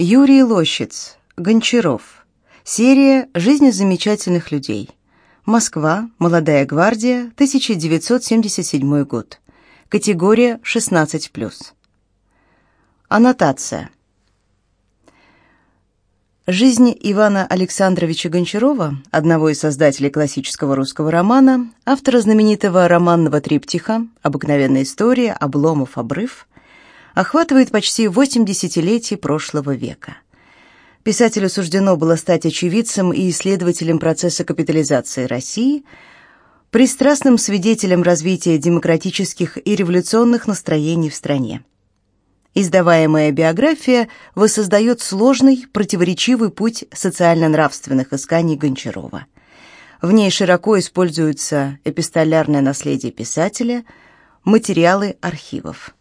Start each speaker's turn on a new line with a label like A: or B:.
A: Юрий Лощиц, Гончаров. Серия «Жизнь замечательных людей». Москва, Молодая гвардия, 1977 год. Категория 16+. Аннотация. Жизнь Ивана Александровича Гончарова, одного из создателей классического русского романа, автора знаменитого романного триптиха «Обыкновенная история», «Обломов», «Обрыв», охватывает почти восемь десятилетий прошлого века. Писателю суждено было стать очевидцем и исследователем процесса капитализации России, пристрастным свидетелем развития демократических и революционных настроений в стране. Издаваемая биография воссоздает сложный, противоречивый путь социально-нравственных исканий Гончарова. В ней широко используются эпистолярное наследие писателя, материалы архивов.